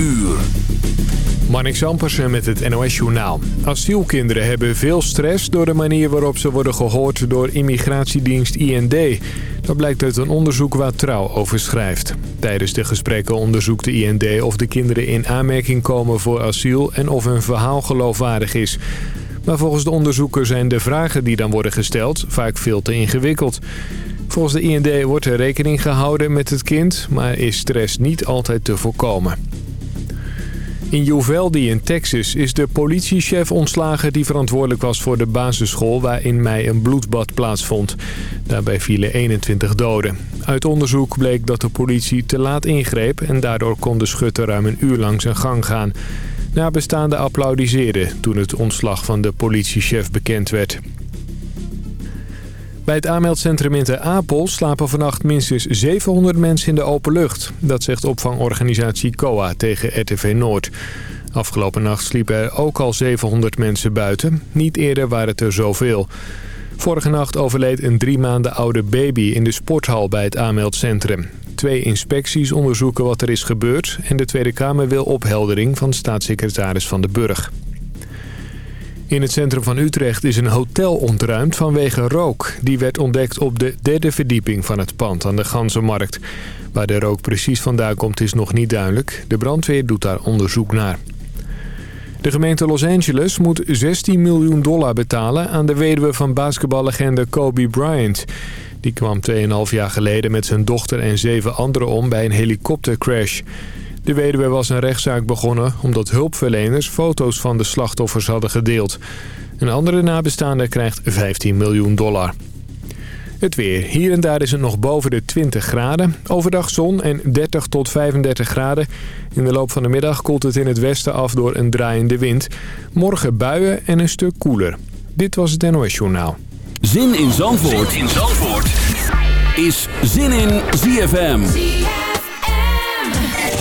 uur. Marnik Zampersen met het NOS Journaal. Asielkinderen hebben veel stress door de manier waarop ze worden gehoord door immigratiedienst IND. Dat blijkt uit een onderzoek waar Trouw over schrijft. Tijdens de gesprekken onderzoekt de IND of de kinderen in aanmerking komen voor asiel en of hun verhaal geloofwaardig is. Maar volgens de onderzoeker zijn de vragen die dan worden gesteld vaak veel te ingewikkeld. Volgens de IND wordt er rekening gehouden met het kind, maar is stress niet altijd te voorkomen. In Uvalde in Texas is de politiechef ontslagen die verantwoordelijk was voor de basisschool waar in mei een bloedbad plaatsvond. Daarbij vielen 21 doden. Uit onderzoek bleek dat de politie te laat ingreep en daardoor kon de schutter ruim een uur lang zijn gang gaan. Nabestaanden applaudisseerden toen het ontslag van de politiechef bekend werd. Bij het aanmeldcentrum in Ter Apel slapen vannacht minstens 700 mensen in de open lucht. Dat zegt opvangorganisatie COA tegen RTV Noord. Afgelopen nacht sliepen er ook al 700 mensen buiten. Niet eerder waren het er zoveel. Vorige nacht overleed een drie maanden oude baby in de sporthal bij het aanmeldcentrum. Twee inspecties onderzoeken wat er is gebeurd... en de Tweede Kamer wil opheldering van staatssecretaris Van de Burg. In het centrum van Utrecht is een hotel ontruimd vanwege rook. Die werd ontdekt op de derde verdieping van het pand aan de Ganzenmarkt. Waar de rook precies vandaan komt is nog niet duidelijk. De brandweer doet daar onderzoek naar. De gemeente Los Angeles moet 16 miljoen dollar betalen aan de weduwe van basketballegende Kobe Bryant. Die kwam 2,5 jaar geleden met zijn dochter en zeven anderen om bij een helikoptercrash. De weduwe was een rechtszaak begonnen omdat hulpverleners foto's van de slachtoffers hadden gedeeld. Een andere nabestaande krijgt 15 miljoen dollar. Het weer. Hier en daar is het nog boven de 20 graden. Overdag zon en 30 tot 35 graden. In de loop van de middag koelt het in het westen af door een draaiende wind. Morgen buien en een stuk koeler. Dit was het NOS Journaal. Zin in Zandvoort, zin in Zandvoort. is Zin in ZFM.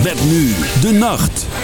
Met nu de nacht.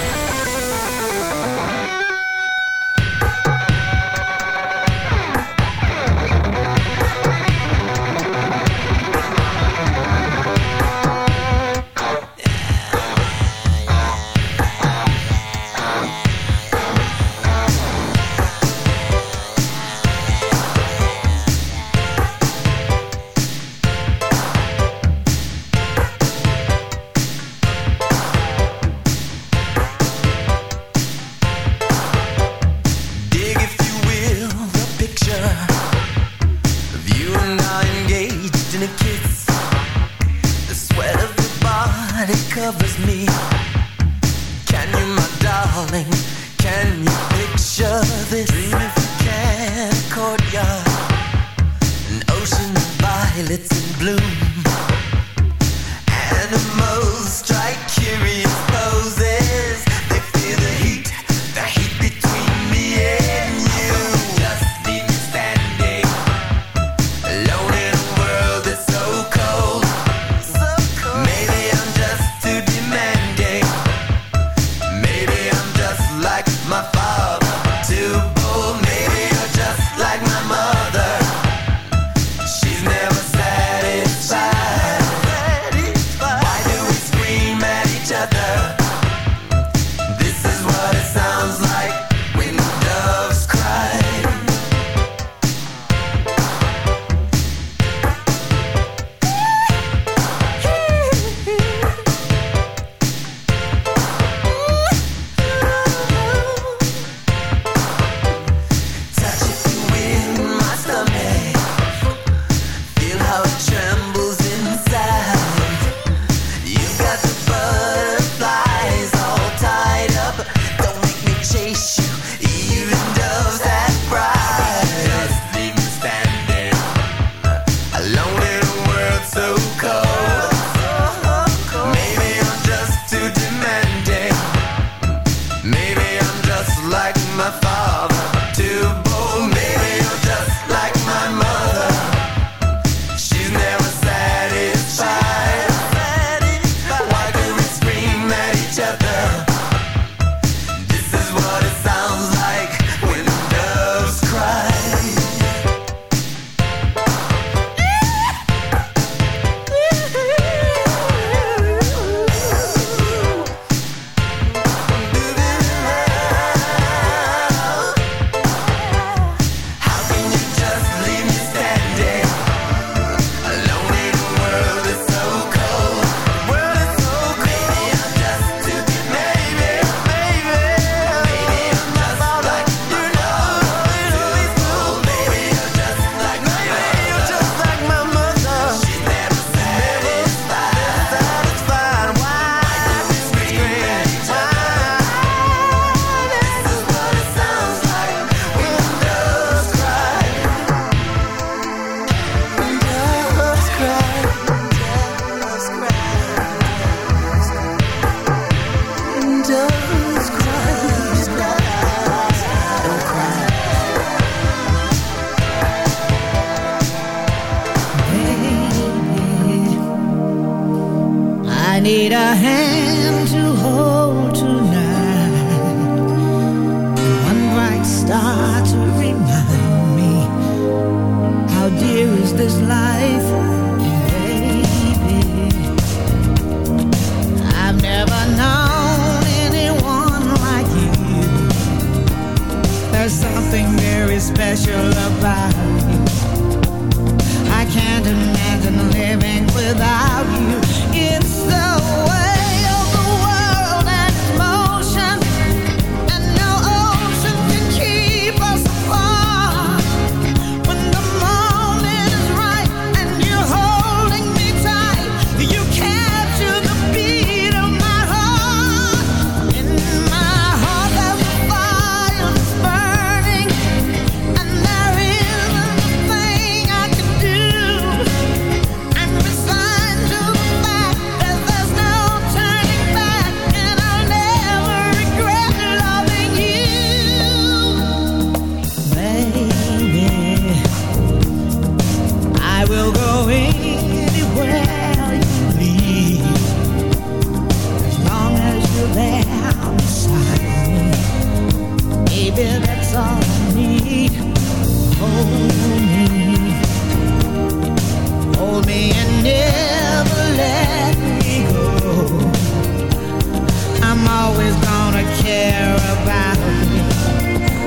care about me.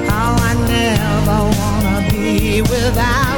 How I never wanna be without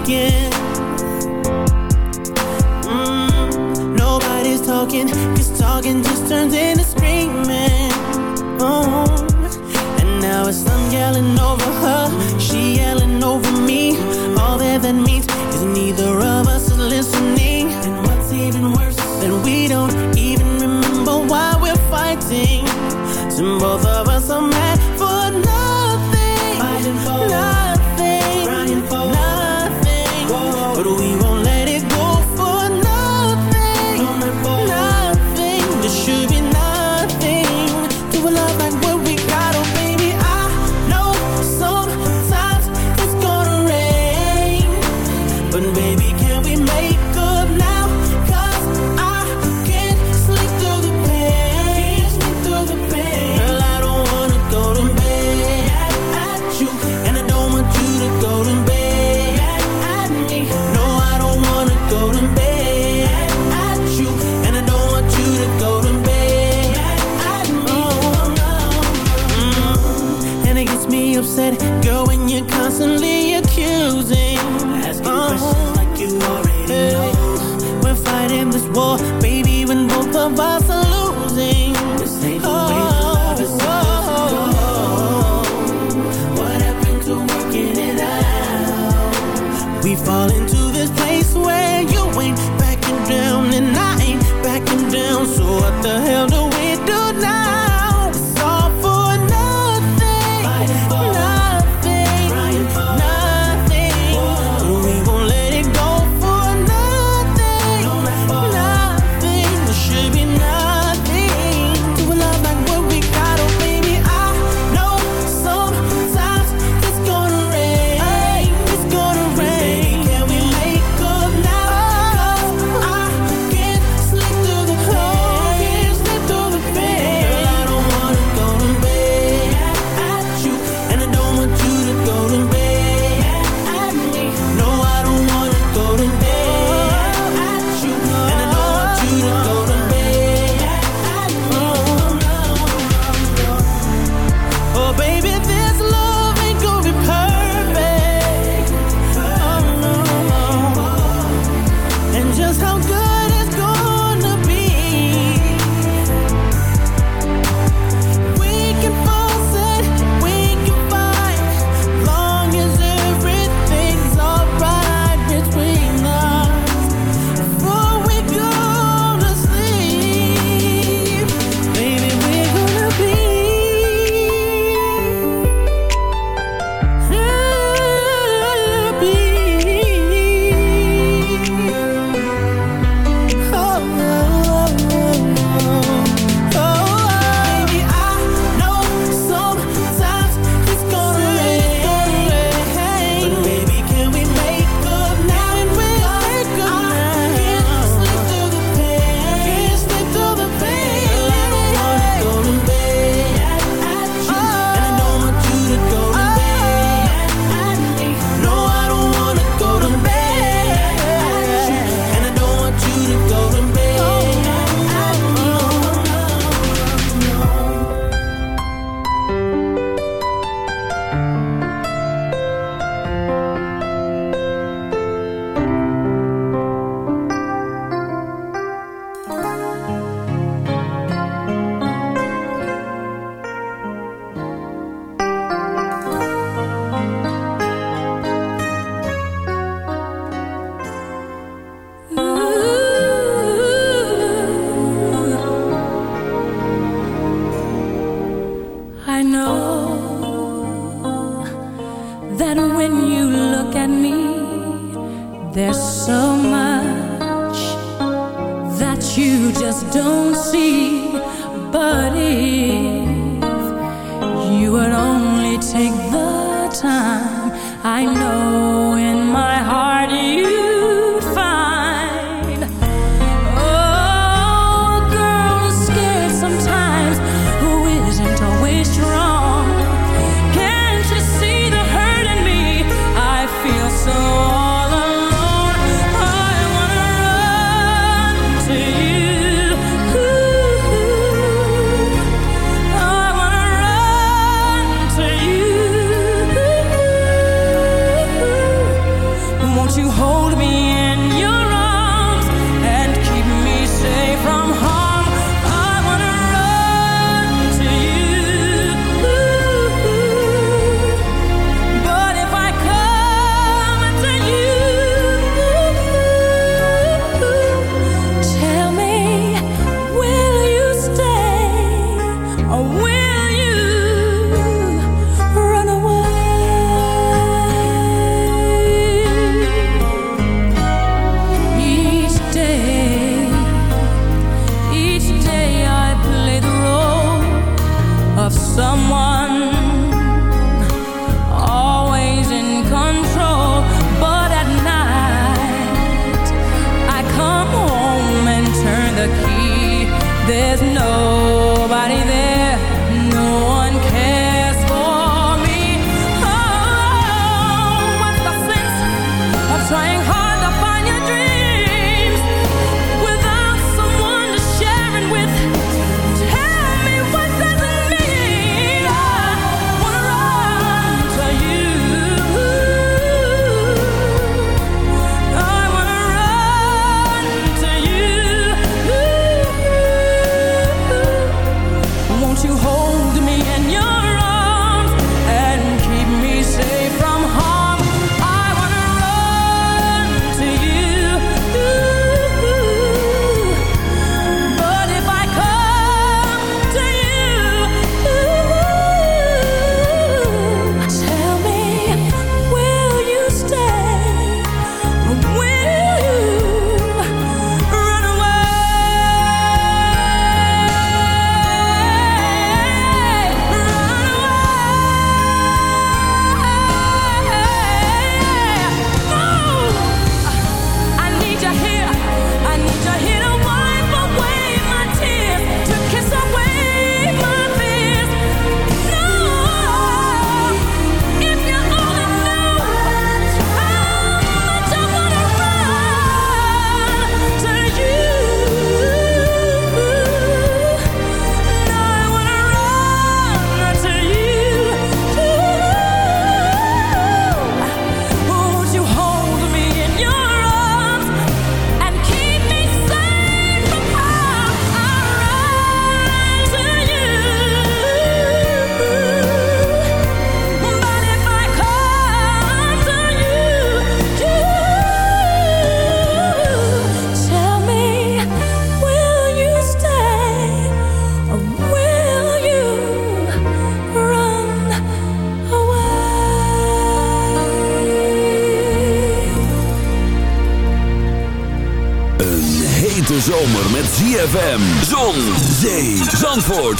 again. Mm, nobody's talking, cause talking just turns into screaming. Oh, and now it's I'm yelling over her, she yelling over me. All that that means is neither of us is listening. And what's even worse is that we don't even remember why we're fighting. So both of us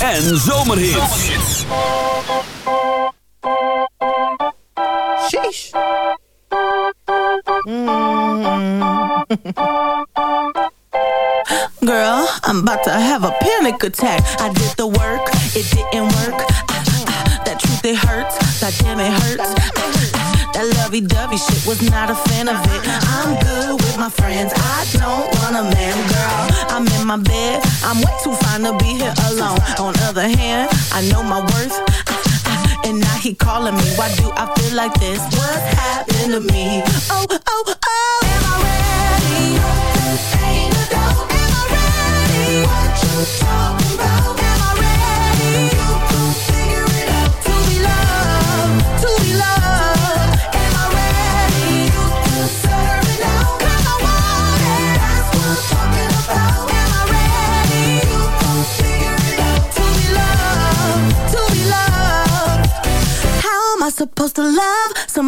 en zomerhits. Sheesh. Mm. Girl, I'm about to have a panic attack. I like this? What's happened to me? Oh, oh, oh. Am I ready? Am I ready? What you talking about? Am I ready? You figure it out. To be loved, to be loved. Am I ready? You it I want it. That's what I'm talking about. Am I ready? You figure it out. To be loved, to be loved. How am I supposed to love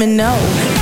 me know.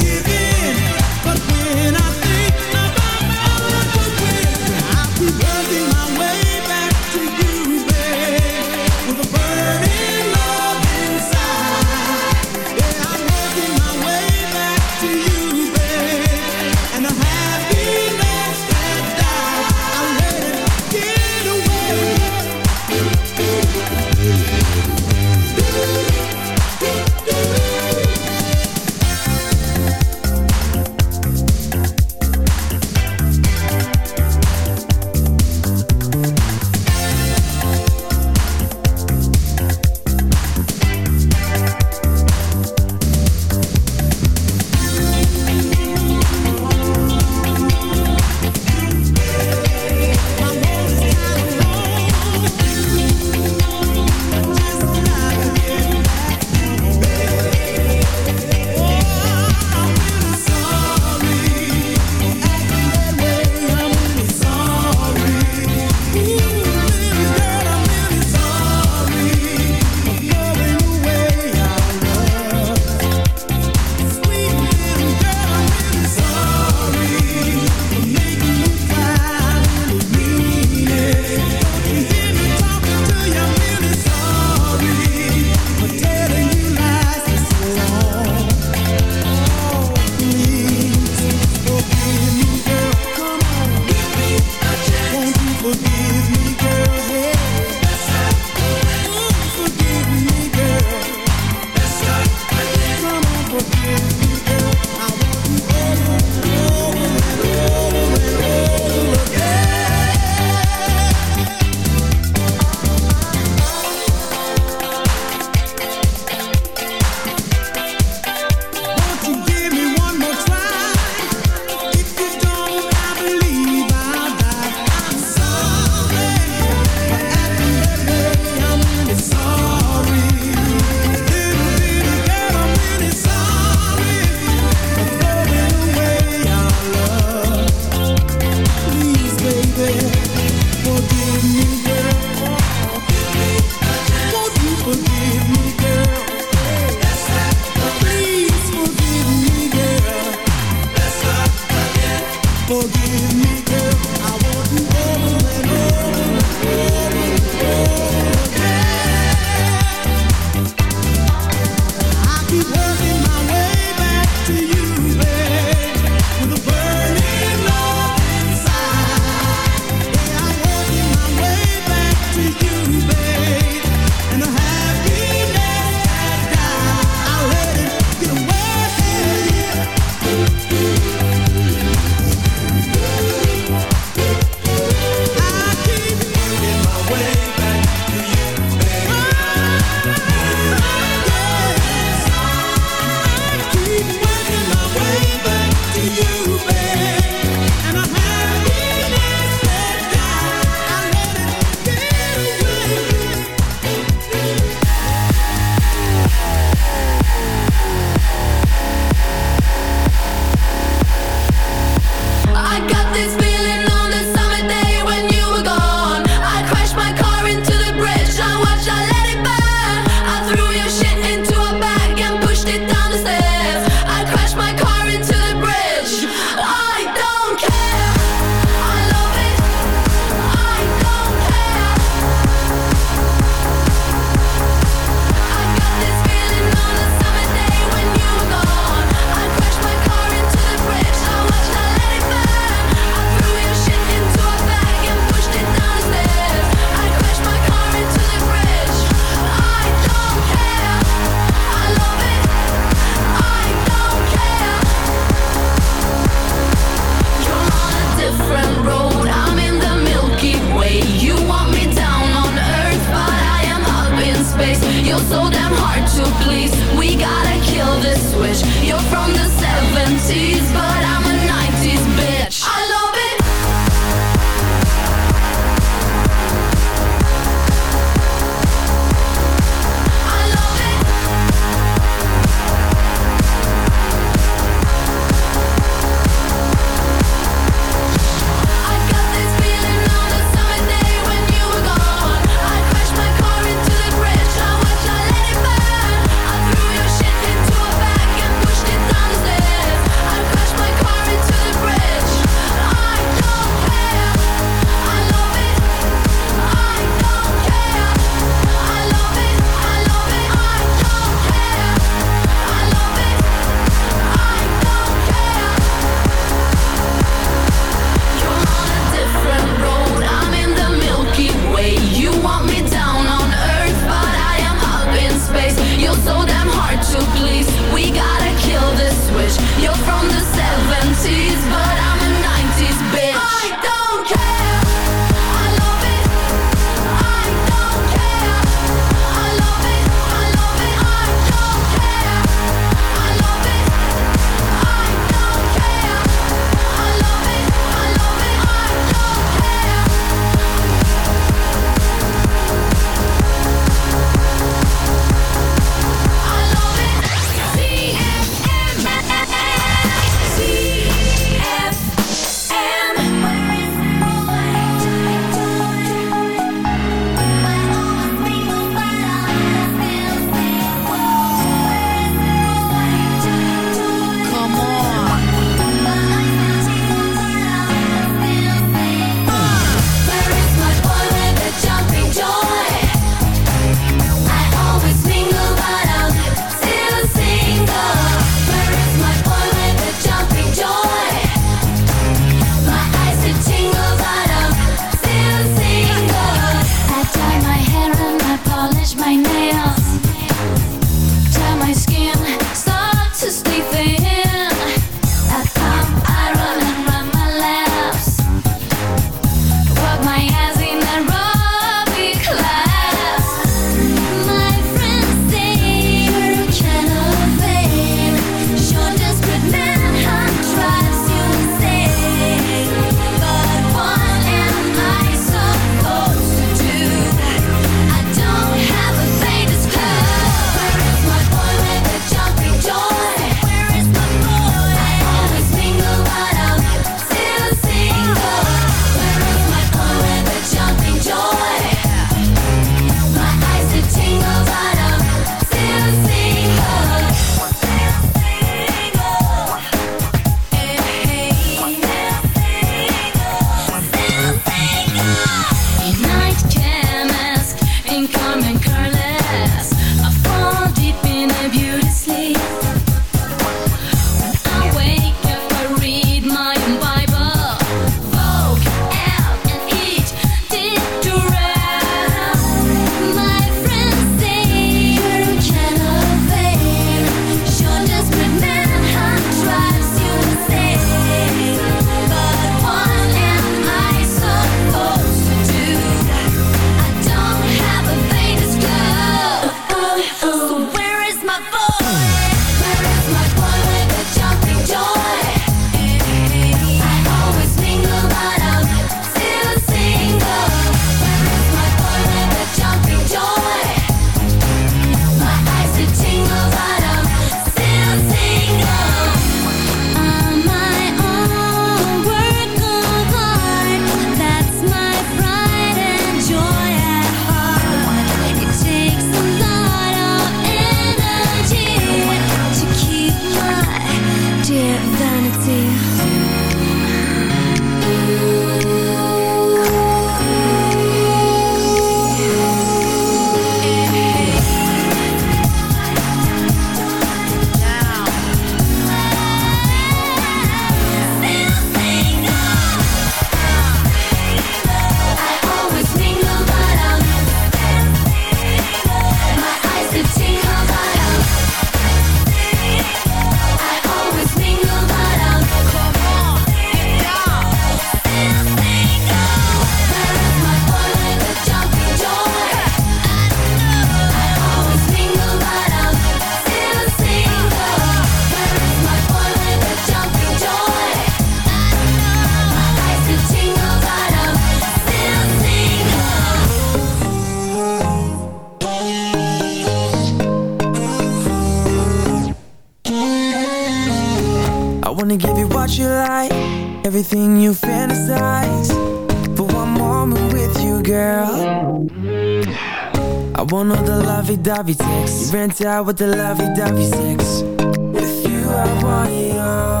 Lovey-dovey sex You rent out with the lovey-dovey sex. With you I want it all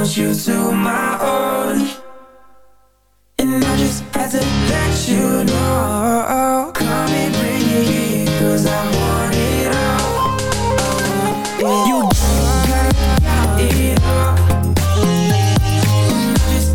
Want you to my own. And I just had to let you know. Come and bring it here Cause I want it all. It You got it, all. Just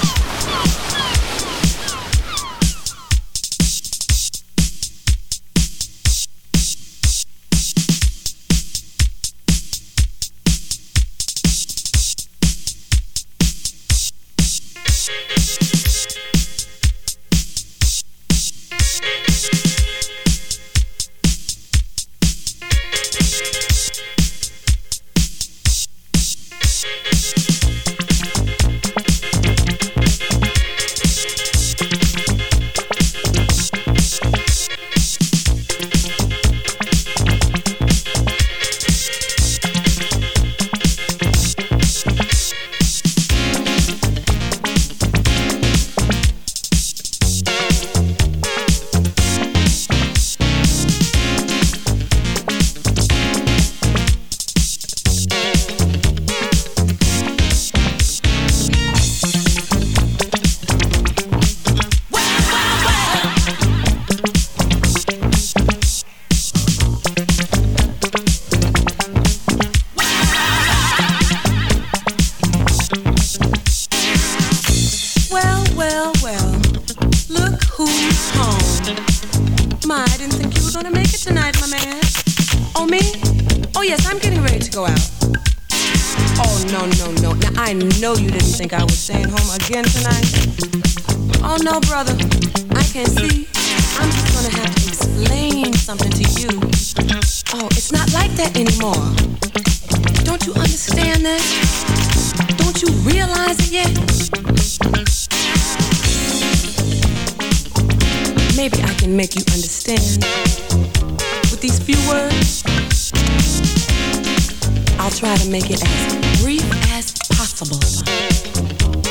try to make it as brief as possible.